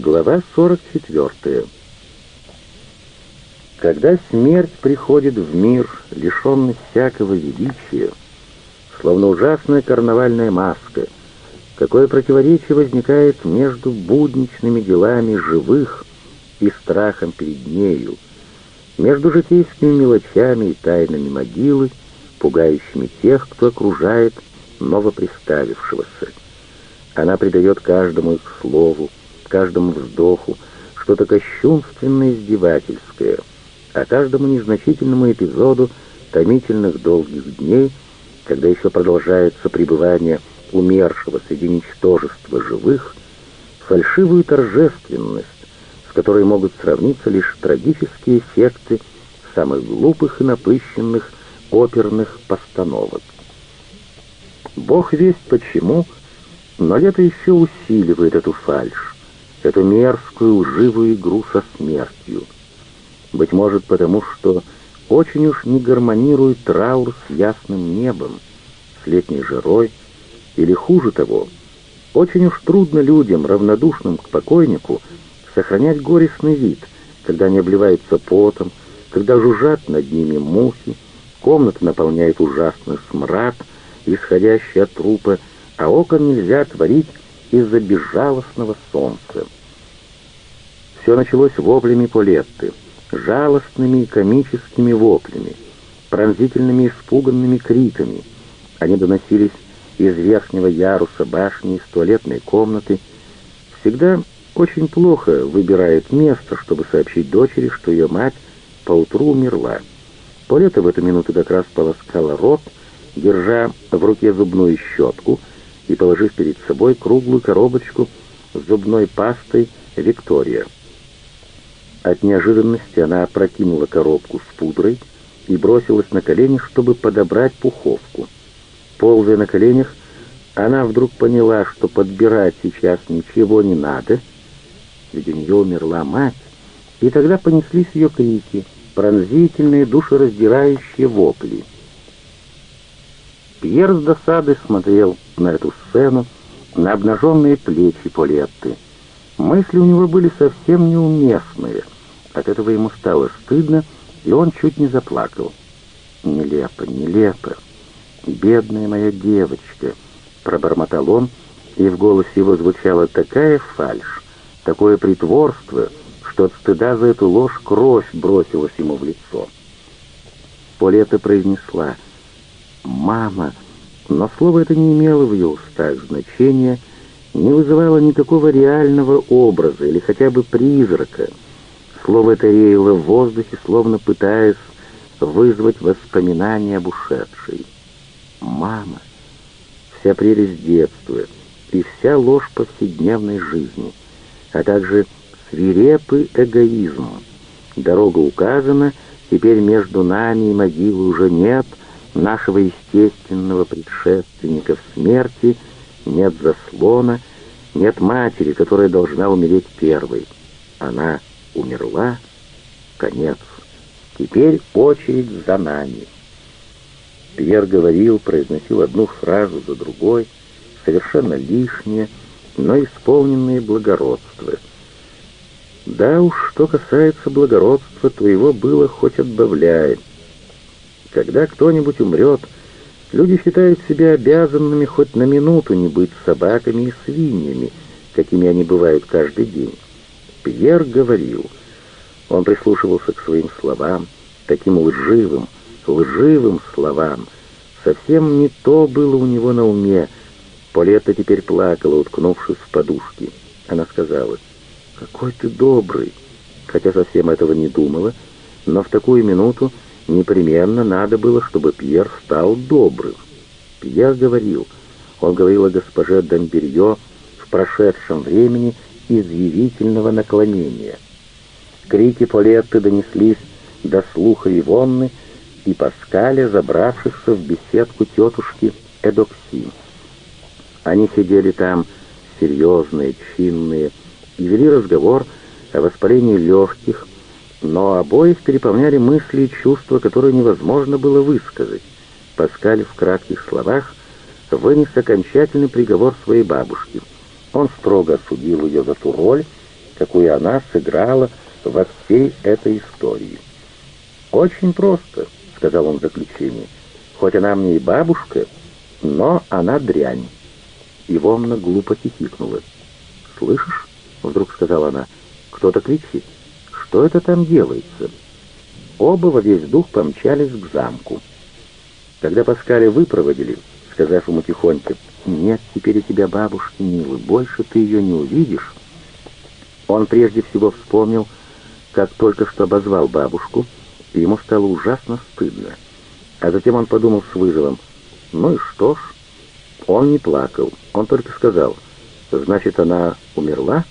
Глава 44. Когда смерть приходит в мир, лишенный всякого величия, словно ужасная карнавальная маска, какое противоречие возникает между будничными делами живых и страхом перед нею, между житейскими мелочами и тайнами могилы, пугающими тех, кто окружает новоприставившегося. Она придает каждому их слову, каждому вздоху что-то кощунственное издевательское, а каждому незначительному эпизоду томительных долгих дней, когда еще продолжается пребывание умершего среди ничтожества живых, фальшивую торжественность, с которой могут сравниться лишь трагические эффекты самых глупых и напыщенных оперных постановок. Бог весть почему, но лето еще усиливает эту фальшь эту мерзкую, лживую игру со смертью. Быть может, потому что очень уж не гармонирует траур с ясным небом, с летней жарой, или хуже того, очень уж трудно людям, равнодушным к покойнику, сохранять горестный вид, когда они обливаются потом, когда жужжат над ними мухи, комната наполняет ужасный смрад, исходящий от трупа, а окон нельзя отворить из-за безжалостного солнца. Все началось воплями Полетты, жалостными и комическими воплями, пронзительными испуганными криками. Они доносились из верхнего яруса башни, из туалетной комнаты. Всегда очень плохо выбирает место, чтобы сообщить дочери, что ее мать поутру умерла. Полета в эту минуту как раз полоскала рот, держа в руке зубную щетку и положив перед собой круглую коробочку с зубной пастой «Виктория». От неожиданности она опрокинула коробку с пудрой и бросилась на колени, чтобы подобрать пуховку. Ползая на коленях, она вдруг поняла, что подбирать сейчас ничего не надо, ведь у нее умерла мать, и тогда понеслись ее крики, пронзительные, душераздирающие вопли. Пьер с досадой смотрел на эту сцену, на обнаженные плечи Полетты. Мысли у него были совсем неуместные — от этого ему стало стыдно, и он чуть не заплакал. «Нелепо, нелепо! Бедная моя девочка!» — пробормотал он, и в голосе его звучала такая фальшь, такое притворство, что от стыда за эту ложь кровь бросилась ему в лицо. Полета произнесла «Мама», но слово это не имело в ее устах значения, не вызывало никакого реального образа или хотя бы призрака — Слово это реяло в воздухе, словно пытаясь вызвать воспоминания об ушедшей. «Мама!» Вся прелесть детства и вся ложь повседневной жизни, а также свирепый эгоизм. Дорога указана, теперь между нами и могилой уже нет нашего естественного предшественника в смерти, нет заслона, нет матери, которая должна умереть первой. Она умерла, конец. Теперь очередь за нами. Пьер говорил, произносил одну фразу за другой, совершенно лишнее, но исполненные благородства. Да уж, что касается благородства, то его было хоть отбавляй. Когда кто-нибудь умрет, люди считают себя обязанными хоть на минуту не быть собаками и свиньями, какими они бывают каждый день. Пьер говорил. Он прислушивался к своим словам, таким лживым, лживым словам. Совсем не то было у него на уме. Полета теперь плакала, уткнувшись в подушки. Она сказала, «Какой ты добрый!» Хотя совсем этого не думала, но в такую минуту непременно надо было, чтобы Пьер стал добрым. Пьер говорил, он говорил о госпоже Дамберье в прошедшем времени — изъявительного наклонения. Крики Полетты донеслись до слуха Ивонны и Паскаля, забравшихся в беседку тетушки Эдокси. Они сидели там, серьезные, чинные, и вели разговор о воспалении легких, но обоих переполняли мысли и чувства, которые невозможно было высказать. Паскаль в кратких словах вынес окончательный приговор своей бабушке — он строго осудил ее за ту роль, какую она сыграла во всей этой истории. «Очень просто», — сказал он в заключении. «Хоть она мне и бабушка, но она дрянь». Ивонна глупо хихикнула. «Слышишь?» — вдруг сказала она. «Кто-то кричит. Что это там делается?» Оба во весь дух помчались к замку. Когда Паскаля выпроводили, сказав ему тихонько, «Нет теперь у тебя бабушки, милый, больше ты ее не увидишь», он прежде всего вспомнил, как только что обозвал бабушку, и ему стало ужасно стыдно. А затем он подумал с вызовом, «Ну и что ж?» Он не плакал, он только сказал, «Значит, она умерла?»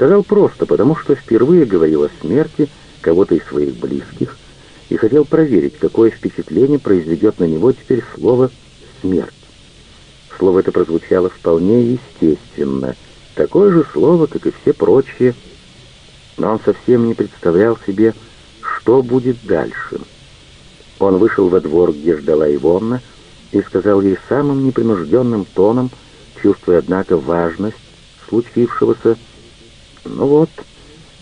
Сказал просто, потому что впервые говорил о смерти кого-то из своих близких и хотел проверить, какое впечатление произведет на него теперь слово «смерть». Слово это прозвучало вполне естественно, такое же слово, как и все прочие, но он совсем не представлял себе, что будет дальше. Он вышел во двор, где ждала Ивонна, и сказал ей самым непринужденным тоном, чувствуя, однако, важность случившегося, «Ну вот,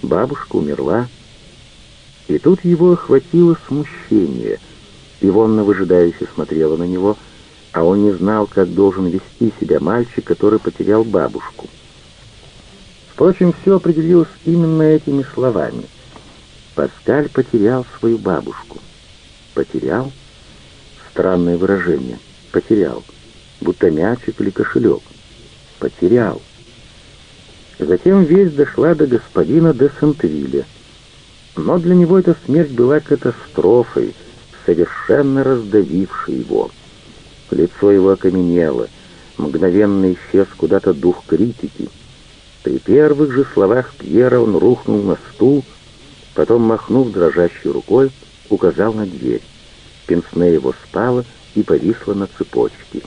бабушка умерла». И тут его охватило смущение. Ивонна выжидающе смотрела на него, а он не знал, как должен вести себя мальчик, который потерял бабушку. Впрочем, все определилось именно этими словами. Паскаль потерял свою бабушку. Потерял? Странное выражение. Потерял. Будто мячик или кошелек. Потерял. Затем весть дошла до господина де Сентвилля. Но для него эта смерть была катастрофой, совершенно раздавившей его. Лицо его окаменело, мгновенно исчез куда-то дух критики. При первых же словах Пьера он рухнул на стул, потом, махнув дрожащей рукой, указал на дверь. Пенсне его спала и повисла на цепочке.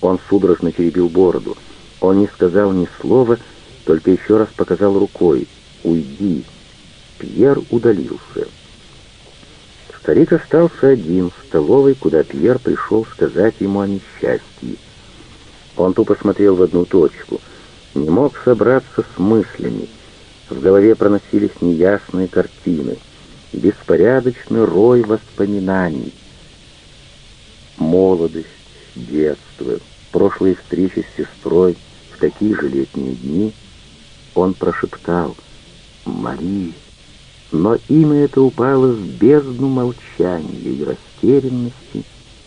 Он судорожно теребил бороду. Он не сказал ни слова, только еще раз показал рукой «Уйди!» Пьер удалился. Старик остался один в столовой, куда Пьер пришел сказать ему о несчастье. Он тупо смотрел в одну точку, не мог собраться с мыслями. В голове проносились неясные картины, беспорядочный рой воспоминаний. Молодость, детство, прошлые встречи с сестрой в такие же летние дни. Он прошептал «Мари!» но имя это упало в бездну молчания и растерянности,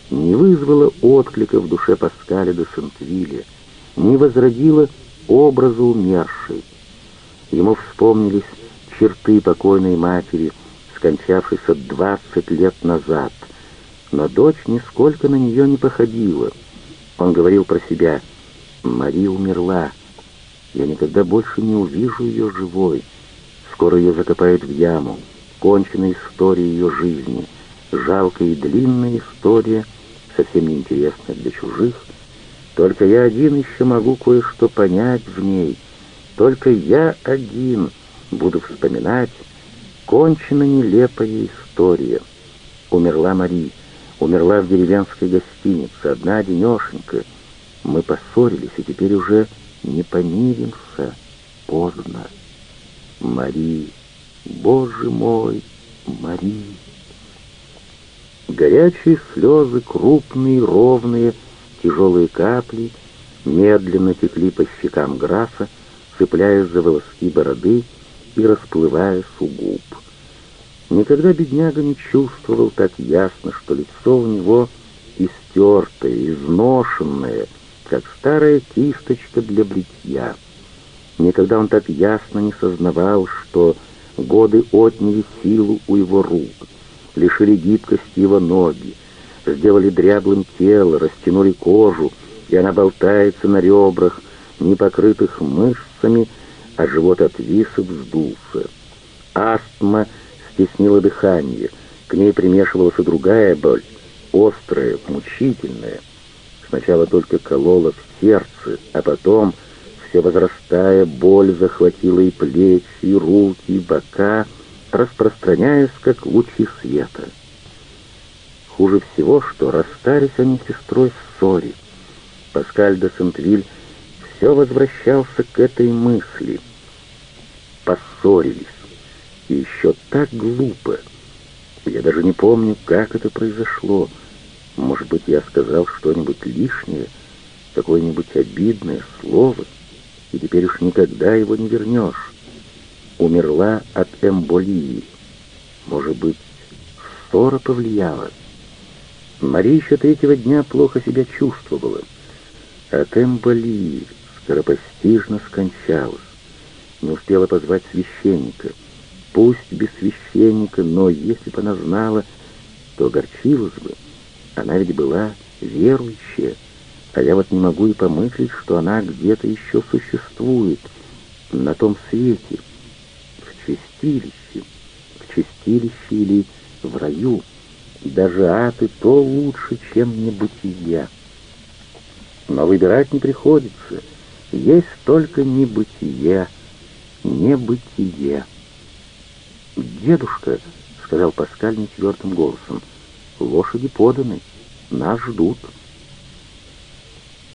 не вызвало отклика в душе Паскаля де Сентвилля, не возродило образа умершей. Ему вспомнились черты покойной матери, скончавшейся двадцать лет назад, но дочь нисколько на нее не походила. Он говорил про себя «Мария умерла, я никогда больше не увижу ее живой». Скоро ее закопают в яму. Кончена история ее жизни. Жалкая и длинная история, совсем неинтересная для чужих. Только я один еще могу кое-что понять в ней. Только я один буду вспоминать. Кончена нелепая история. Умерла Мари, умерла в деревенской гостинице, одна денешенька. Мы поссорились, и теперь уже не помиримся. Поздно. Мари, Боже мой, Мари. Горячие слезы, крупные, ровные, тяжелые капли, медленно текли по щекам графа, цепляясь за волоски бороды и расплываясь у губ. Никогда бедняга не чувствовал так ясно, что лицо у него истертое, изношенное, как старая кисточка для бритья. Никогда он так ясно не сознавал, что годы отняли силу у его рук, лишили гибкости его ноги, сделали дряблым тело, растянули кожу, и она болтается на ребрах, не покрытых мышцами, а живот отвис и вздулся. Астма стеснила дыхание, к ней примешивалась и другая боль, острая, мучительная. Сначала только колола в сердце, а потом — все возрастая, боль захватила и плечи, и руки, и бока, распространяясь, как лучи света. Хуже всего, что расстались они с сестрой в ссоре. Паскаль де Сентвиль все возвращался к этой мысли. поссорились. И еще так глупо. Я даже не помню, как это произошло. Может быть, я сказал что-нибудь лишнее, какое-нибудь обидное слово, и теперь уж никогда его не вернешь. Умерла от эмболии. Может быть, ссора повлияла. Мария еще третьего дня плохо себя чувствовала. От эмболии скоропостижно скончалась. Не успела позвать священника. Пусть без священника, но если бы она знала, то огорчилась бы. Она ведь была верующая, а я вот не могу и помыслить, что она где-то еще существует, на том свете, в чистилище, в чистилище или в раю. Даже ад и то лучше, чем небытие. Но выбирать не приходится. Есть только небытие, небытие. «Дедушка», — сказал Паскаль нетвердым голосом, — «лошади поданы, нас ждут».